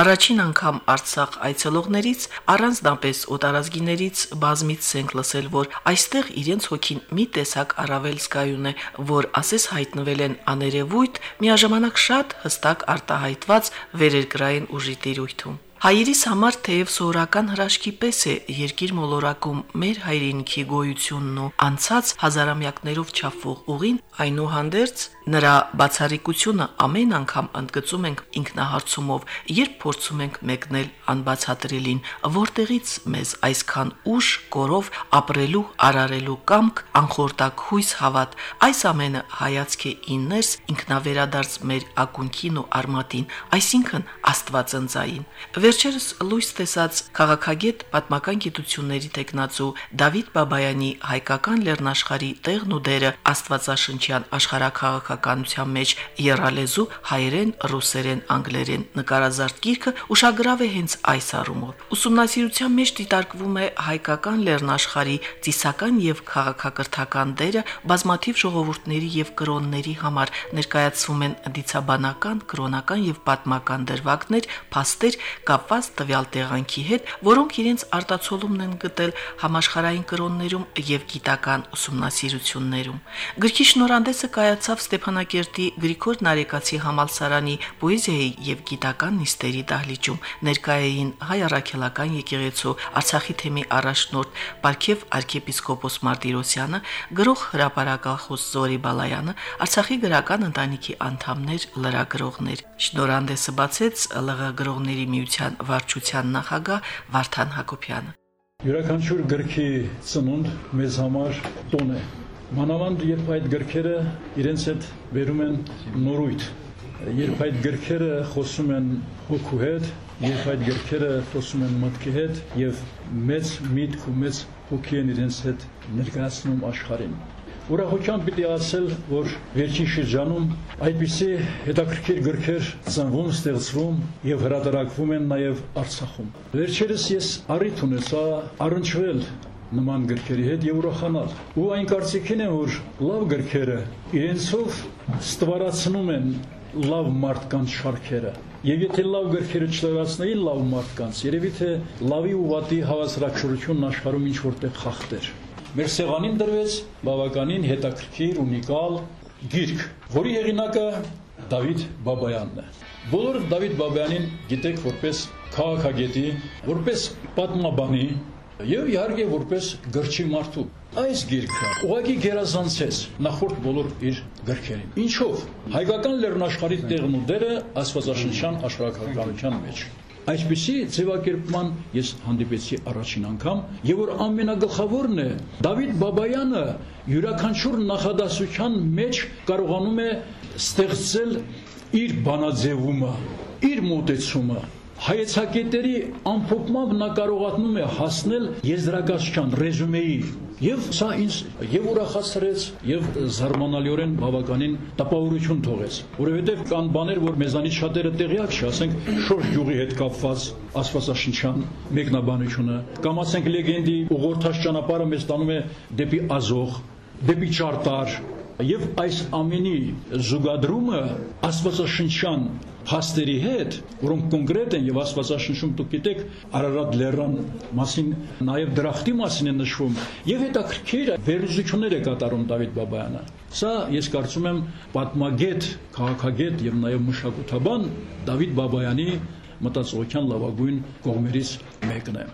Առաջին անգամ Արցախ այցելողներից առանձնապես օտարազգիներից բազմից ենք լսել, որ այստեղ իրենց հոգին մի տեսակ առավել զգայուն է, որ ասես հայտնվել են աներևույթ, միաժամանակ շատ հստակ արտահայտված վերերկրային ուժի տիրույթում։ Հայերիս համար թեև սովորական հրաշքի պես է երկիր մոլորակում մեր հայրենիքի գոյությունն ու անցած հազարամյակներով չափվող ուղին, այնուհանդերձ նրա բացառիկությունը ամեն անգամ ընդգծում ենք ինքնահարցումով, երբ փորձում ենք մեկնել անբացատրելին, որտեղից մեզ այսքան ուժ, կորով ապրելու, արարելու կամք, անխորտակ հույս հավատ, այս ամենը հայացք է իններս ինքնավերադարձ մեր ակունքին ու արմատին, այսինքն Աստվածընծային։ Վերջերս լույս տեսած քաղաքագետ պատմական գիտությունների տեխնացու Դավիթ Բաբայանի հայկական լեռնաշխարի տեղն ու դերը Աստվածաշնչյան աշխարհակաղակական քաղաքականության մեջ երալեզու հայերեն, ռուսերեն, անգլերեն նկարազարդ գիրքը ուշագրավ է հենց այս առումով։ Ուսումնասիրության մեջ դիտարկվում է հայկական լեռնաշխարի ծիսական եւ քաղաքակրթական դերը բազմաթիվ ժողովուրդների եւ կրոնների համար ներկայացվում են դիցաբանական, կրոնական եւ պատմական դրվագներ, փաստեր կապված տվյալ տեղանքի հետ, որոնք իրենց արտացոլումն են գտել համաշխարհային կրոններում եւ գիտական ուսումնասիրություններում։ Գրքի շնորհանդեսը կայացավ Ստեփան Ստեփանակերտի Գրիգոր Նարեկացի համալսարանի պոեզիայի եւ գիտական նիստերի դահլիճում ներկայային հայ առաքելական եկեղեցու Արցախի թեմի առաջնորդ Պարքև arczepiskopos Մարտիրոսյանը, գրող հրապարակախոս Զորի Բալայանը, Արցախի գրական ընտանիքի անդամներ, լրագրողներ։ Շնորհանդեսը բացեց ԼՂ գրողների միության վարչության նախագահ Վարդան Հակոբյանը։ Յուրաքանչյուր գրքի ծնունդ մեզ համար տոն է Մանավանդ երբ այդ գրքերը իրենց հետ վերում են նորույթ, երբ այդ գրքերը խոսում են հոգու հետ, երբ այդ գրքերը խոսում են մտքի հետ եւ մեծ միտք ու մեծ հոգի են իրենց հետ ներկայացնում աշխարհին։ Ուրախությամբ պիտի ասել, որ վերջին շրջանում այդպիսի հետաքրքիր գրքեր ծնվում, ստեղծվում եւ հրատարակվում են նաեւ Արցախում։ Վերջերս ես առիթ ունեցա առնչվել նման գրքերի հետ եւ ուրախանալ։ Ու այն կարծիքին եմ, որ լավ գրքերը իրենցով ստվարացնում են լավ մարդկանց շարքերը։ Եվ եթե լավ գրքերը չլրացնեի լավ մարդկանց, երևի թե լավի ու վատի հավասարակշռությունն աշխարհում ինչ որտեղ խախտեր։ Մեր սեղանին դրվեց բավականին հետաքրքիր, ունիկալ գիրք, որի հեղինակը Դավիթ Բաբայանն է։ Բոլորը Դավիթ Բաբայանին գիտեք որպես քաղաքագետի, որպես պատմաբանի, Եվ իհարկե որպես գրչի մարդու այս գիրքը ուղղակի գերազանցեց նախորդ բոլոր իր գրքերին։ Ինչով? Հայկական լեռնաշխարհի տեղն ու դերը աստվածաշնչյան աշխարհակրթության մեջ Այսպիսի ձևակերպման ես հանդիպեցի առաջին անգամ, եւ որ ամենագլխավորն է Դավիթ Բաբայանը յուրաքանչյուր նախադասության մեջ կարողանում է ստեղծել իր բանաձևումը, իր մոտեցումը, հայեցակետերի ամփոփմամբ նա կարողանում է հասնել եզրակացության ռեզումեի Եվ սա ինձ եւ ուրախացրեց եւ զարմանալիորեն բավականին տպավորություն թողեց, որովհետեւ կան բաներ, որ մեզանից շատերը տեղյակ չի, ասենք շորժ յուղի հետ կապված աստվածաշնչյան մեկնաբանությունը, կամ ասենք լեգենդի ուղղորդած ճանապարհը մեզ տանում է դեպի Ազող, դեպի Չարտար, Եվ այս ամենի զուգադրումը աստվածաշնչյան փաստերի հետ, որոնք կոնկրետ են եւ Աստվածաշնչում դուք գիտեք Արարատ լեռան մասին, նաեւ դրախտի մասին է նշվում եւ հետաքրքիր վերլուծություններ է կատարում Դավիթ Բաբայանը։ Սա ես կարծում եմ պատմագետ, քաղաքագետ եւ նաեւ մշակութաբան Դավիթ Բաբայանի մտածողության լավագույն կողմերից մեկն է։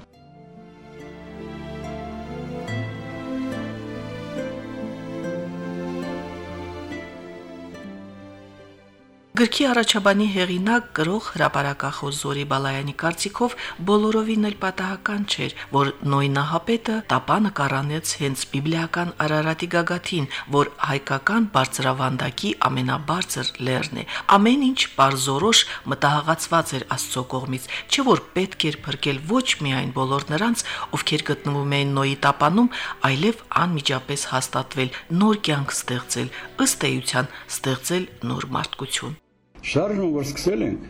Գրքի առաջաբանի հեղինակ գրող հրապարակախոս Զորի Բալայանի կարծիքով բոլորովին էլ պատահական չէր, որ նոյնահապետը տապանը կառանեց հենց բիբլիական Արարատի գագաթին, որ հայկական բարձրավանդակի ամենաբարձր լեռն է։ Ամեն ինչ բարձորոշ մտահղացված էր Աստծո կողմից, չէ որ պետք էր փրկել ոչ միայն բոլոր նրանց, ովքեր գտնվում էին նոյի տապանում, այլև անմիջապես հաստատվել, նոր կյանք ստեղծել, ըստ էության ստեղծել նոր մարդկություն։ Շարժումը, որ սկսել ենք,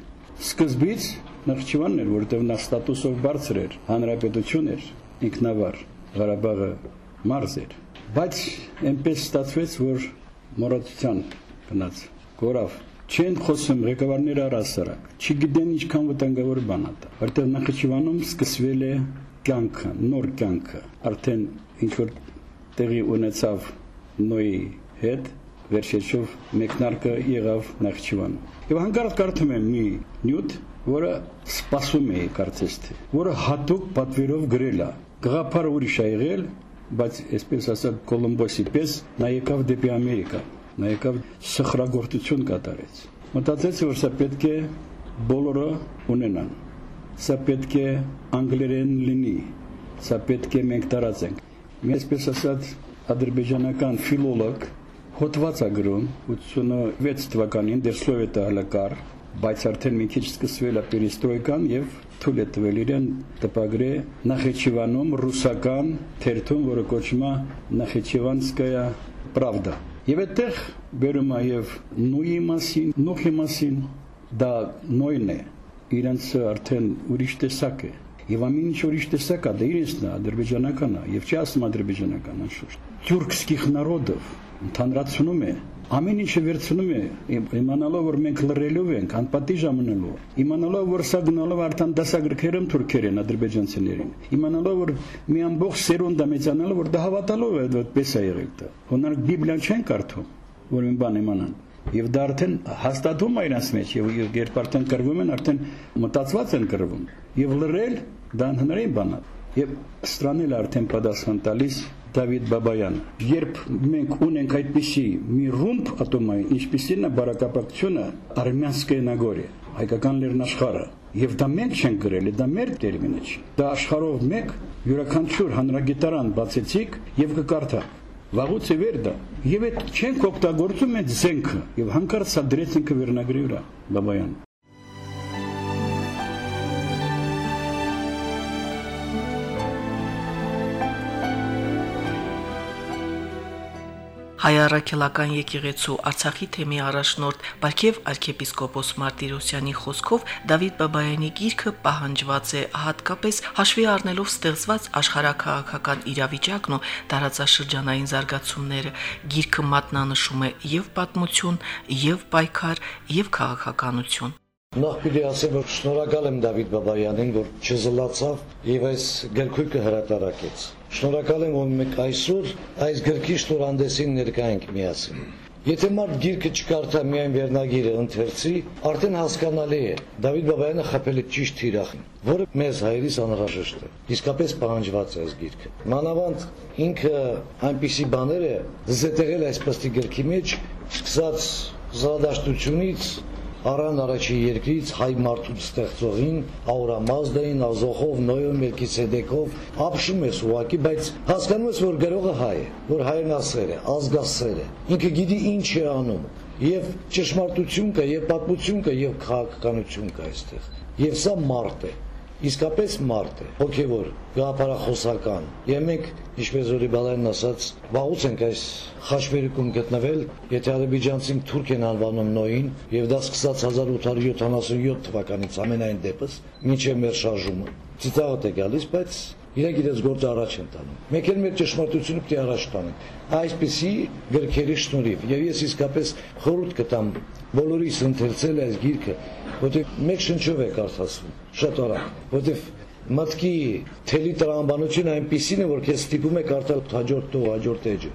սկզբից Նախճիվանն էր, որտեղ նա ստատուսով բարձր էր, հանրապետություն էր, ինքնավար, Ղարաբաղը մարզ էր։ Բայց այնպես ստացվեց, որ մորացության գնաց, գորավ չեն խոսում ղեկավարները առասարակ, չգիտեն ինչքան վտանգավոր բան է դա, որտեղ Նախճիվանում սկսվել է կյանքը, նոր կյանքը, արդեն ինչ որ տեղի ունեցավ նոյի հետ, վերջեջուր մեկնարկը եղավ Նախճիվան։ Եվ հանկարծ կարդում եմ մի նյութ, որը սпасում է կարծես թե, որը հատուկ պատվերով գրել է։ Գաղափարը ուրիշ է եղել, բայց այսպես ասած Կոլումբոսի պես նա եկավ դեպի Ամերիկա, նա եկավ սխրագործություն կատարեց։ Մտածեց, որ սա պետք է բոլորը ունենան։ Սա պետք է անգլերեն լինի։ Սա պետք է մենք տարածենք։ Մենք այսպես ասած ադրբեջանական ֆիլոլոգ հոդված է գրում 86 թվականին դեր սովետը հլակար, բայց արդեն մի քիչ սկսվել է պերիստրոյկան եւ թույլ է տվել իրեն տպագրե Նախիջևանում ռուսական թերթում, որը կոչվում է Նախիջևանսկայա Պրավդա։ Եվ այդտեղ բերում է եւ նույնի մասին, նոխի մասին, դա նույնն է։ Իրենց արդեն ուրիշ տեսակ է Եվ ամեն ինչ ուրիշ տեսակ է, դա իրենցն է, ադրբեջանական է, եւ չի ասում ադրբեջանական անշուշտ։ Тюркских народов ընդհանրացնում է ամեն ինչը վերցնում է իմանալով որ մենք լռելով ենք անպատի ժամանալով իմանալով որ սա գնալով արդեն դասագրքերում թուրքեր են ադրբեջանցիներին իմանալով որ մի ամբողջ սերունդ է մեծանալով որ դա հավատալով է այդպես է եղել դա հոնար բիբլիան չեն կարդում որ մի բան իմանան Եվ դա արդեն հաստատում է իրancs մեջ եւ երբ արդեն կրվում են, արդեն մտածված են կրվում։ Եվ լռել դա հնարին բան է։ Եվ ստրանել արդեն պատասխան տալիս Դավիթ Բաբայանը։ Երբ մենք ունենք այդպիսի մի ռումբ ատոմային, ինչպիսին է բարակապակցությունը Արմյանսկե Նագորիա, հայկական լեռնաշխարը, Եվ դա մենք չենք գրել, դա մեր տերմինը չի։ Դա աշխարհով մեկ յուրաքանչյուր հանրագիտարան բացեցիք եւ կկարդաք։ Վաղուց է վեր դա։ Եվ այդ չենք օգտագործում այդ զենքը եւ հանկարծ սա դրեցինք վերնագրի վրա, Բաբայան։ Հայ առաքելական եկեղեցու Արցախի թեմի առաջնորդ Բարքև arczepiskopos Մարտիրոսյանի խոսքով Դավիթ Բաբայանի գիրքը պահանջված է հատկապես հաշվի առնելով ստեղծված աշխարհակաղակական իրավիճակն ու տարածաշրջանային զարգացումները։ Գիրքը մատնանշում է եւ պատմություն, եւ պայքար, եւ քաղաքականություն։ Նախ պիտի ասեմ, որ շնորհակալ եմ Դավիթ Բաբայանին, որ չզլացավ եւ այս գրքույկը հրատարակեց։ Շնորհակալ եմ, որ մենք այսօր այս գրքի շնորհանդեսին ներկա ենք միասին։ Եթե մարդ գիրքը չկարդա միայն վերնագիրը ընթերցի, արդեն հասկանալի է։ Դավիթ Բաբայանը խփել է ճիշտ թիրախին, որը մեզ հայերիս անհրաժեշտ է։ Իսկապես պահանջված է այս գիրքը։ Մանավանդ ինքը այնպիսի բաներ է զետեղել այս պստի գրքի մեջ, սկսած զրադաշտությունից առան առաջի երկրից հայ մարդուց ստեղծողին, Աուրամազդային, Ազոխով, Նոյով, Մելքիսեդեկով, ապշում ես ուղակի, բայց հասկանում ես, որ գրողը հայ է, որ հայրենասեր է, ազգասեր է։ Ինքը գիտի ինչ է անում։ Եվ ճշմարտություն կա, եւ պատմություն կա, եւ քաղաքականություն կա այստեղ։ Եվ սա մարդ է իսկապես մարդ է, հոգևոր, գաղափարախոսական։ Եվ մենք, ինչպես Զորի Բալայնն ասաց, վաղուց ենք այս խաչմերուկում գտնվել, եթե ադրբեջանցին թուրք են անվանում նոյին, եւ դա սկսած 1877 թվականից ամենայն դեպս, մինչև մեր շարժումը։ Ցիտաղը է գալիս, բայց իրենք իրենց գործը առաջ են տանում։ Մենք էլ մեր ճշմարտությունը պետք է առաջ տանենք։ Այսպիսի գրքերի շնորհիվ եւ ես իսկապես խորհուրդ կտամ բոլորիս ընթերցել այս գիրքը, որտեղ մեկ շնչով է կարդացվում, շատ արագ, որտեղ մտքի թելի տրամաբանությունը այնպեսին է, որ քեզ ստիպում է կարդալ հաջորդ տող, հաջորդ էջը։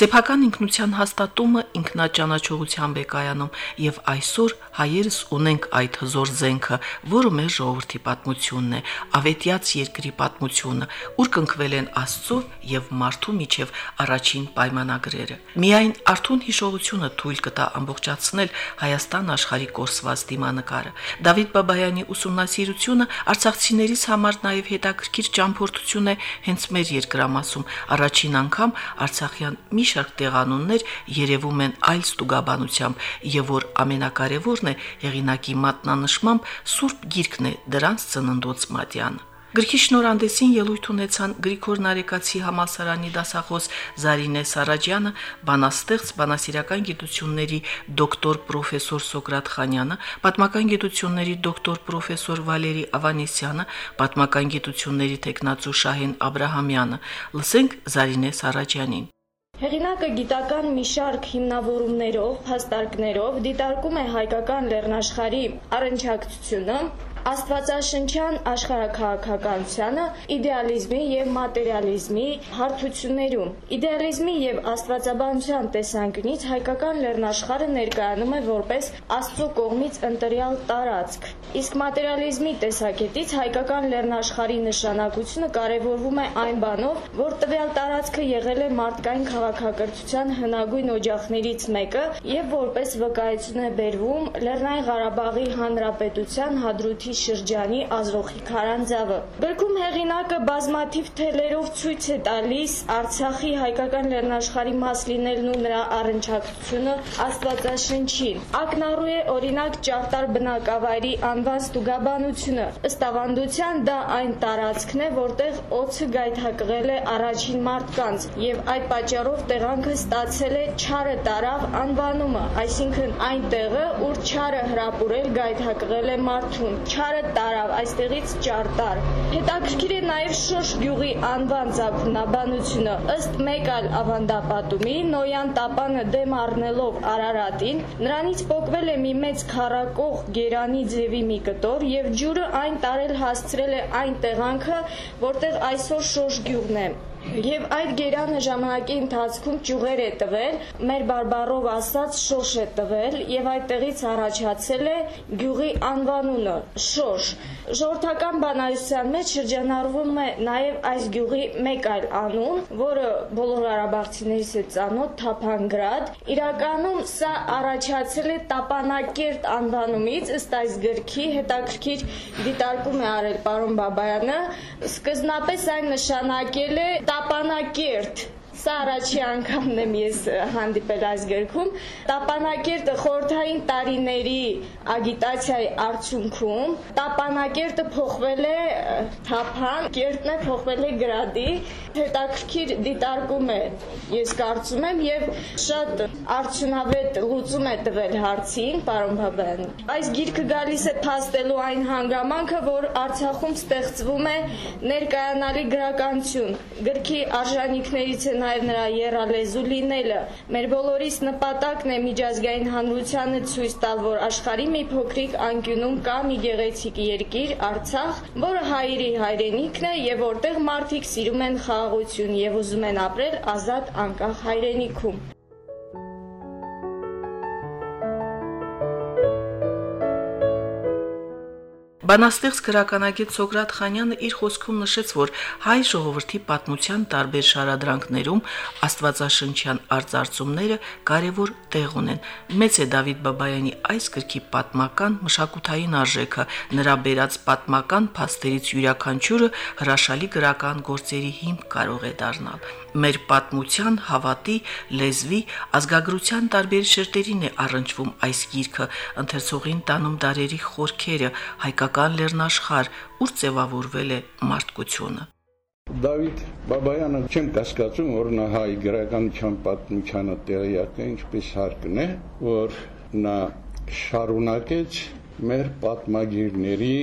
Սեփական ինքնության հաստատումը ինքնաճանաչողությամբ է կայանում եւ այսօր հայերս ունենք այդ հզոր զենքը, որը մեր ժողովրդի պատմությունն է, ավետյաց երկրի պատմությունը, ուր կնքվել են Աստծո եւ մարդու միջև առաջին պայմանագրերը։ Միայն արթուն հիշողությունը թույլ կտա ամբողջացնել Հայաստան աշխարհի կորսված դիմանկարը։ Դավիթ Բաբայանի ուսումնասիրությունը արցախցիներից համար նաև հետաքրքիր ճամփորդություն է հենց մեր երկրամասում։ Առաջին անգամ Արցախյան մի շարք տեղանուններ երևում են այլ ստուգաբանությամբ, եւ որ ամենակարևորն է հեղինակի մատնանշմամբ Սուրբ Գիրքն է դրանց ծննդոց Մատյանը։ Գրքի շնորհանդեսին ելույթ ունեցան Գրիգոր Նարեկացի համալսարանի դասախոս Զարինե Սարաջյանը, բանաստեղծ բանասիրական գիտությունների դոկտոր պրոֆեսոր Սոկրատ Խանյանը, պատմական գիտությունների դոկտոր պրոֆեսոր Վալերի Ավանեսյանը, պատմական գիտությունների տեխնացու Շահեն Աբ รา համյանը։ Լսենք Զարինե Սարաջյանին։ Հեղինակը գիտական մի շարք հիմնավորումներով, փաստարկներով դիտարկում է հայկական լեռնաշխարհի առընչակցությունը աստվածաշնչյան աշխարհակաղակականությանը իդեալիզմի եւ մատերիալիզմի հարթություններում իդեալիզմի եւ աստվածաբանության տեսանկյունից հայկական լեռնաշխարհը ներկայանում է որպես աստծո կողմից ընտրյալ տարածք իսկ մատերիալիզմի տեսակետից հայկական լեռնաշխարհի նշանակությունը կարևորվում է այն բանով որ տվյալ տարածքը եղել է մարդկային քաղաքակրթության հնագույն օջախներից մեկը եւ որպես վկայություն է բերվում Լեռնային Ղարաբաղի Հանրապետության հադրութի Արցախի շրջանի Ազրոխի քարանձավը։ Գրքում հեղինակը բազմաթիվ թելերով ցույց է տալիս Արցախի հայկական լեռնաշխարհի մաս լինելն ու նրա առընչակցությունը Աստվածաշնչին։ Ակնառու է օրինակ Ճարտար բնակավայրի անվան ստուգաբանությունը։ Ըստ ավանդության դա այն տարածքն է, որտեղ օծը գայթակղել է առաջին մարդկանց եւ այդ պատճառով տեղանքը ստացել է Չարը տարավ անվանումը, այսինքն այն տեղը, ուր Չարը հրապուրել գայթակղել է մարդուն չարը տարավ, այստեղից ճարտար։ Հետաքրքիր է նաև Շոշ գյուղի անվան ցակունաբանությունը։ Ըստ մեկ այլ ավանդապատումի Նոյան տապանը դեմ առնելով Արարատին, նրանից փոկվել է մի մեծ քարակող գերանի ձևի մի կտոր եւ ջուրը այն տարել հասցրել է այն տեղանքը, որտեղ այսօր Շոշ գյուղն է։ Եվ այդ գերանը ժամանակի ընթացքում ճյուղեր է տվել, մեր բարբառով ասած շոշ է տվել եւ այդտեղից առաջացել է գյուղի անվանումը՝ շոշ։ Ժողովրդական բանալության մեջ շրջանառվում է նաեւ այս գյուղի մեկ այլ անուն, որը բոլոր արաբացիներից է ծանոթ Թափանգրադ։ Իրականում սա առաջացել է Տապանակերտ անվանումից, ըստ այս գրքի հետաքրքիր դիտարկում է արել պարոն Բաբայանը։ Սկզբնապես այն նշանակել է Տապանակերտ Սա առաջի անգամն եմ ես հանդիպել այս գրքում։ Տապանակերտը խորթային տարիների ագիտացիայի արդյունքում Տապանակերտը փոխվել է թափան, կերտն է փոխվել է գրադի։ Հետաքրքիր դիտարկում է, ես կարծում եմ, եւ շատ արդյունավետ լուծում է տվել հարցին, պարոն Բաբյան։ Այս գիրքը գալիս է փաստելու այն հանգամանքը, որ Արցախում ստեղծվում է ներկայանալի գրականություն։ Գրքի արժանինքներից է նաև նրա երալեզու լինելը։ Մեր բոլորիս նպատակն է միջազգային հանրությանը ցույց տալ, որ աշխարհի մի փոքրիկ անկյունում կա մի գեղեցիկ երկիր, Արցախ, որը հայերի հայրենիքն է եւ որտեղ մարդիկ սիրում են խաղաղություն եւ ուզում են ապրել ազատ անկախ հայրենիքում։ Բանաստեղծ գրականագետ Սոկրատ Խանյանը իր խոսքում նշեց, որ հայ ժողովրդի պատմության տարբեր շարադրանքներում աստվածաշնչյան արձարծումները կարևոր տեղ ունեն։ Մեծ է Դավիթ Բաբայանի այս գրքի պատմական մշակութային արժեքը, նրա բերած պատմական փաստերից յուրաքանչյուրը հրաշալի գրական գործերի հիմք կարող է դառնալ։ Մեր պատմության, հավատի, լեզվի, ազգագրության տարբեր շերտերին է առնչվում այս գիրքը, ընթերցողին տանում դարերի խորքերը, հայկական հայկական լեռնաշխար, ուր ձևավորվել է մարդկությունը։ Դավիթ Բաբայանը չեմ կասկածում, որ նա հայ գրականության պատմությանը տեղյակ է, ինչպես հարկն է, որ նա շարունակեց մեր պատմագիրների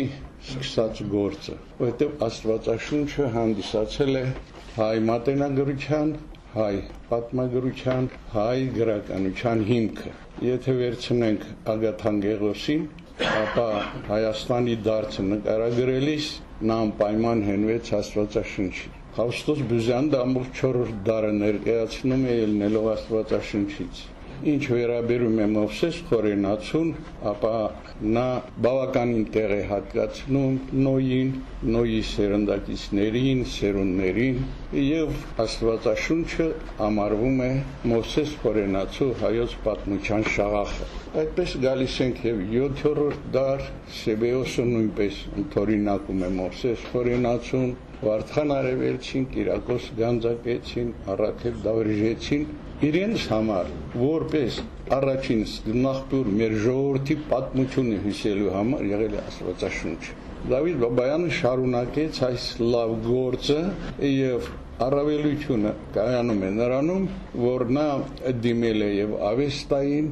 սկսած գործը, որովհետև Աստվածաշունչը հանդիսացել է հայ մատենագրության, հայ պատմագրության, հայ գրականության հիմքը։ Եթե վերցնենք Ագաթան Գեղոսին, ապա Հայաստանի դարձը նկարագրելիս նա անպայման հենվեց Աստվածաշնչի։ Հավստոս Բյուզյանը ամբողջ 4 դարը ներկայացնում է ելնելով Աստվածաշնչից։ Ինչ վերաբերում է Մովսես Խորենացուն, ապա նա բավականին տեղ է հատկացնում նոյին, նոյի սերնդակիցներին, սերունդներին եւ Աստվածաշունչը ամառվում է Մովսես Խորենացու հայոց պատմության շաղախը։ Այդպես գալիս ենք եւ 7-րդ դար Սեբեոսը նույնպես ընդօրինակում է Մովսես Խորենացուն, Վարդխան Արևելցին, Կիրակոս Գանձակեցին, Արաքել Դավրիժեցին իրենց համար որպես առաջին նախտուր մեր ժողովրդի պատմությունը հյուսելու համար եղել է Աստվածաշունչը։ Դավիթ Բաբայանը շարունակեց այս լավ գործը եւ առավելությունը կայանում է նրանում, որ նա դիմել է եւ Ավեստային,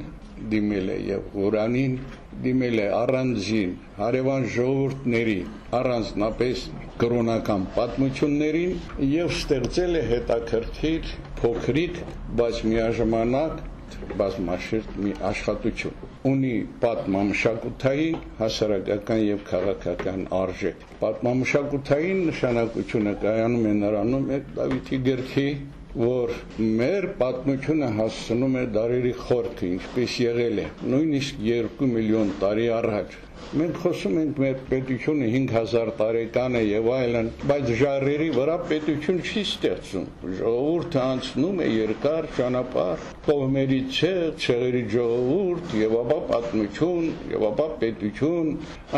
դիմել է եւ Ղուրանին, դիմել է առանձին հարևան ժողովուրդների առանձնապես կրոնական պատմություններին եւ ստեղծել է հետաքրքիր փոքրիկ, բայց միաժամանակ բազմաշերտ մի աշխատություն ունի պատմամշակութային, հասարակական եւ քաղաքական արժեք։ Պատմամշակութային նշանակությունը կայանում է նրանում է Դավիթի գրքի, որ մեր պատմությունը հասցնում է դարերի խորքը, ինչպես եղել է, նույնիսկ 2 միլիոն տարի առաջ Մենք խոսում ենք մեր պետությունը 5000 տարեկան է եւ այլն, բայց ժառերի վրա պետություն չի ստեղծում։ Ժողովուրդը անցնում է երկար ճանապարհ, կողմերի ցեղ, ցեղերի ժողովուրդ եւ ապա պատմություն, եւ ապա պետություն,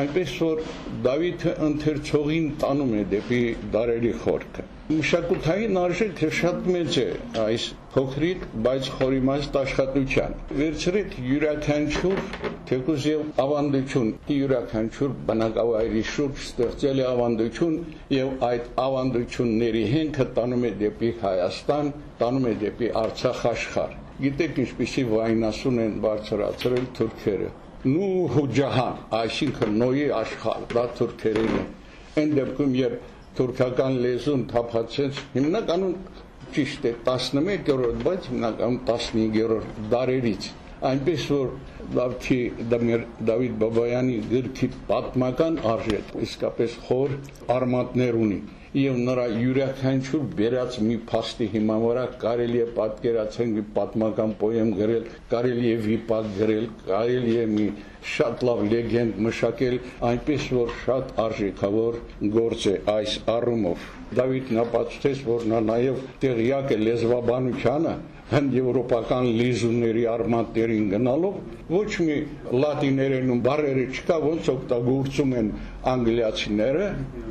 այնպես որ Դավիթը ընթերցողին տանում է դեպի դարերի խորքը։ Մշակութային արժեքը շատ մեծ է այս փոքրիկ, բայց խորիմաստ աշխատության։ Վերցրեք յուրաքանչյուր թեկուզ եւ ավանդություն, յուրաքանչյուր բնակավայրի շուրջ ստեղծել է ավանդություն եւ այդ ավանդությունների հենքը տանում է դեպի Հայաստան, տանում է դեպի Արցախ աշխարհ։ Գիտեք ինչպեսի վայնասուն են բարձրացրել թուրքերը։ Նուհ ջահան, այսինքն նոյի աշխարհ, դա թուրքերեն է։ Այն դեպքում երբ թուրքական լեզուն թափացեց հիմնականում ճիշտ է 11-րդ, բայց հիմնականում 15-րդ դարերից այնպես որ Դավթի Դավիթ Բաբայանի գրքի պատմական արժեք իսկապես խոր արմատներ ունի եւ նրա յուրաքանչյուր վերած մի փաստի հիման վրա կարելի է պատկերացնել մի պատմական պոեմ գրել, կարելի է վիպակ գրել, կարելի է մի շատ լավ լեգենդ մշակել, այնպես որ շատ արժեքավոր գործ է այս առումով։ Դավիթն ապացուցեց, որ նա նաև տեղյակ է լեզվաբանությանը, հն եվրոպական լիզուների արմատներին գնալով ոչ մի լատիներենում բարերը չկա, ոնց օգտագործում են անգլիացիները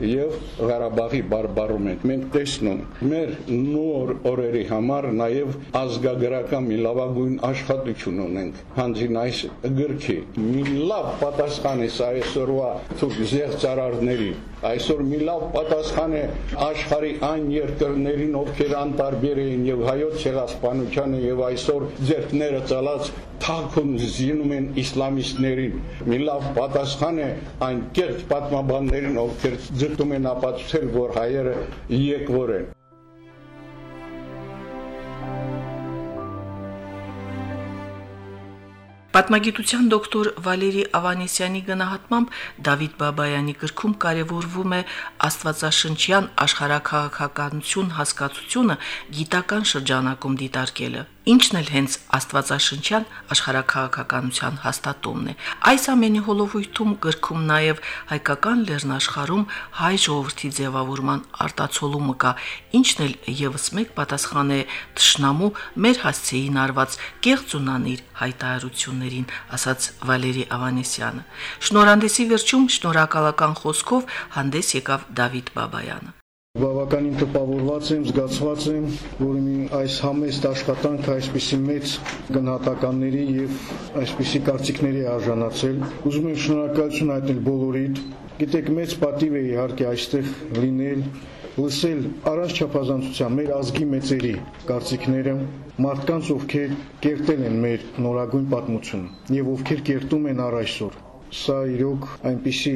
եւ Ղարաբաղի բարբարում են։ Մենք տեսնում մեր նոր օրերի համար նաեւ ազգագրական մի լավագույն աշխատություն ունենք։ Հանձին այս գրքի մի լավ պատասխան է սա այսօրվա ցույց զեղծարարների այսօր մի լավ պատասխան է աշխարի այն երկրներին, ովքեր անտարբեր էին եւ հայոց ցեղասպանությանը եւ այսօր ձերքները ծալած թաքուն զինում են իսլամիստներին։ Մի լավ պատասխան է այն կեղծ պատմաբաններին, ովքեր ձգտում են ապացուցել, որ հայերը եկվոր են։ Պատմագիտության դոկտոր Վալերի Ավանեսյանի գնահատմամբ Դավիթ Բաբայանի գրքում կարևորվում է Աստվածաշնչյան աշխարհակաղակականություն հասկացությունը գիտական շրջանակում դիտարկելը ինչն էլ հենց Աստվածաշնչյան աշխարհակաղակականության հաստատումն է։ Այս ամենի հոլովույթում գրքում նաև հայկական լեռնաշխարում հայ ժողովրդի ձևավորման արտացոլումը կա, ինչն էլ եւս մեկ պատասխան է ճշնամու մեր հասցեին արված կեղծունանիր հայտարարություններին, ասաց Վալերի Ավանեսյանը։ Շնորհանդեսի վերջում շնորհակալական խոսքով հանդես եկավ Դավիթ Բաբայանը։ Բավականին տպավորված եմ, զգացված եմ, որ մի այս համեստ աշխատանքը այսպիսի մեծ գնահատականների եւ այսպիսի կարծիքների արժանացել։ Ուզում եմ շնորհակալություն հայտնել բոլորիդ։ Գիտեք, մեծ պատիվ է իհարկե այստեղ լինել, լսել առանց չափազանցության մեր ազգի մեծերի կարծիքները, մարդկանց, ովքեր կերտել են մեր նորագույն պատմությունը եւ ովքեր կերտում են առ այսօր սա իրոք այնպիսի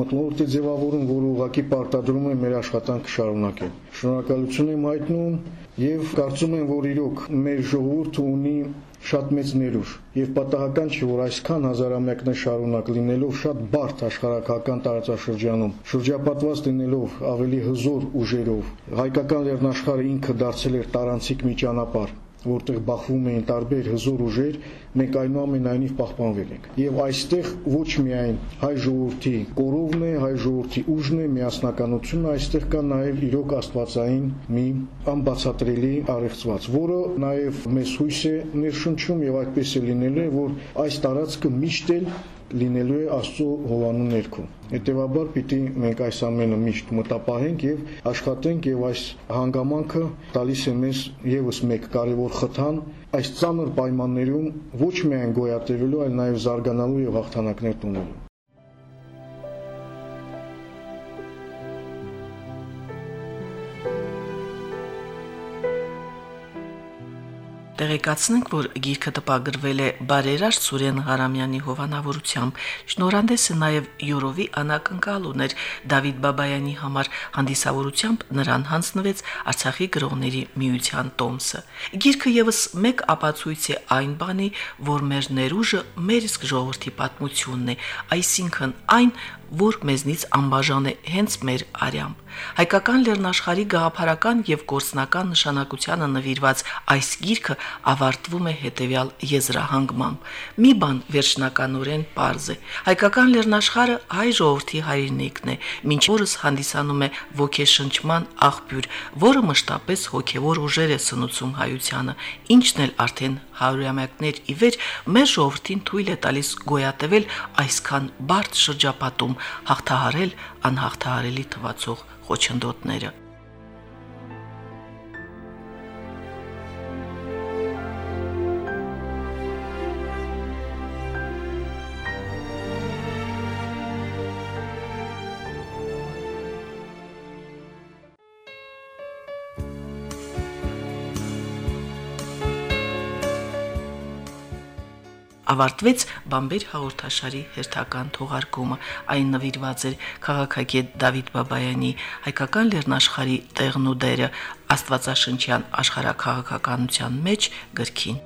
մտնոլորտ է ձևավորում, որ ուղղակի պարտադրում է մեր աշխատանքը շարունակել։ Շնորհակալություն եմ հայտնում եւ կարծում եմ, որ իրոք մեր ժողովուրդը ունի շատ մեծ ներուժ եւ պատահական չէ որ այսքան հազարամյակներ շարունակ լինելով շատ բարդ աշխարհակական տարածաշրջանում շրջապատված լինելով ավելի հզոր ուժերով հայկական լեռնաշխարհը ինքը դարձել էր տարանցիկ մի ճանապարհ որտեղ բախվում էին տարբեր հզոր ուժեր, մենք այնուամենայնիվ պահպանվել ենք։ Եվ այստեղ ոչ միայն հայ ժողովրդի կորովն է, հայ ժողովրդի ուժն է, միասնականությունը, այստեղ կա նաև իրոք աստվածային մի անբացատրելի առեղծված, որը նաև մեզ հույս է ներշնչում եւ այդպես է լինելու է, որ այս տարածքը միշտ էլ լինելու է Աստծո հովանու ներքո։ Հետևաբար պիտի մենք այս ամենը միշտ մտապահենք եւ աշխատենք եւ այս հանգամանքը տալիս է մեզ եւս մեկ կարևոր խթան այս ծանր պայմաններում ոչ միայն գոյատևելու, այլ նաեւ զարգանալու եւ հաղթանակներ տոնելու։ Տեղեկացնենք, որ գիրքը տպագրվել է Բարերար Սուրեն Ղարամյանի հովանավորությամբ։ Շնորհանդեսը նաև Յուրովի անակնկալ ուներ Դավիթ Բաբայանի համար հանդիսավորությամբ նրան հանձնվեց Արցախի գրողների միության տոմսը։ Գիրքը եւս մեկ ապացույց է այն բանի, որ մեր ներուժը մեր իսկ ժողովրդի պատմությունն է, այսինքն այն, որ մեզնից անբաժան է հենց մեր արյամբ։ Հայկական լեռնաշխարի գաղափարական եւ գործնական նշանակությանը նվիրված այս գիրքը ավարտվում է հետևյալ եզրահանգմամբ. մի բան վերջնականորեն པարզ է։ Հայկական լեռնաշխարը հայ ժողովրդի հայրենիքն է, մինչ օրս հանդիսանում է ոգեշնչման աղբյուր, որը մշտապես հոգեվոր ուժեր է սնուցում հայությանը, ինչն էլ արդեն հարյուրամյակներ ի վեր մեր ժողովրդին թույլ է տալիս գոյատևել այսքան բարդ շրջապատում, հաղթահարել անհաղթահարելի թվացող խոչընդոտները։ ավարտվեց Բամբեր հաղորդաշարի հերթական թողարկումը։ Այն նվիրված էր քաղաքագետ Դավիթ Բաբայանի հայկական լեռնաշխարի տեղն ու դերը Աստվածաշնչյան աշխարհակաղակականության մեջ գրքին։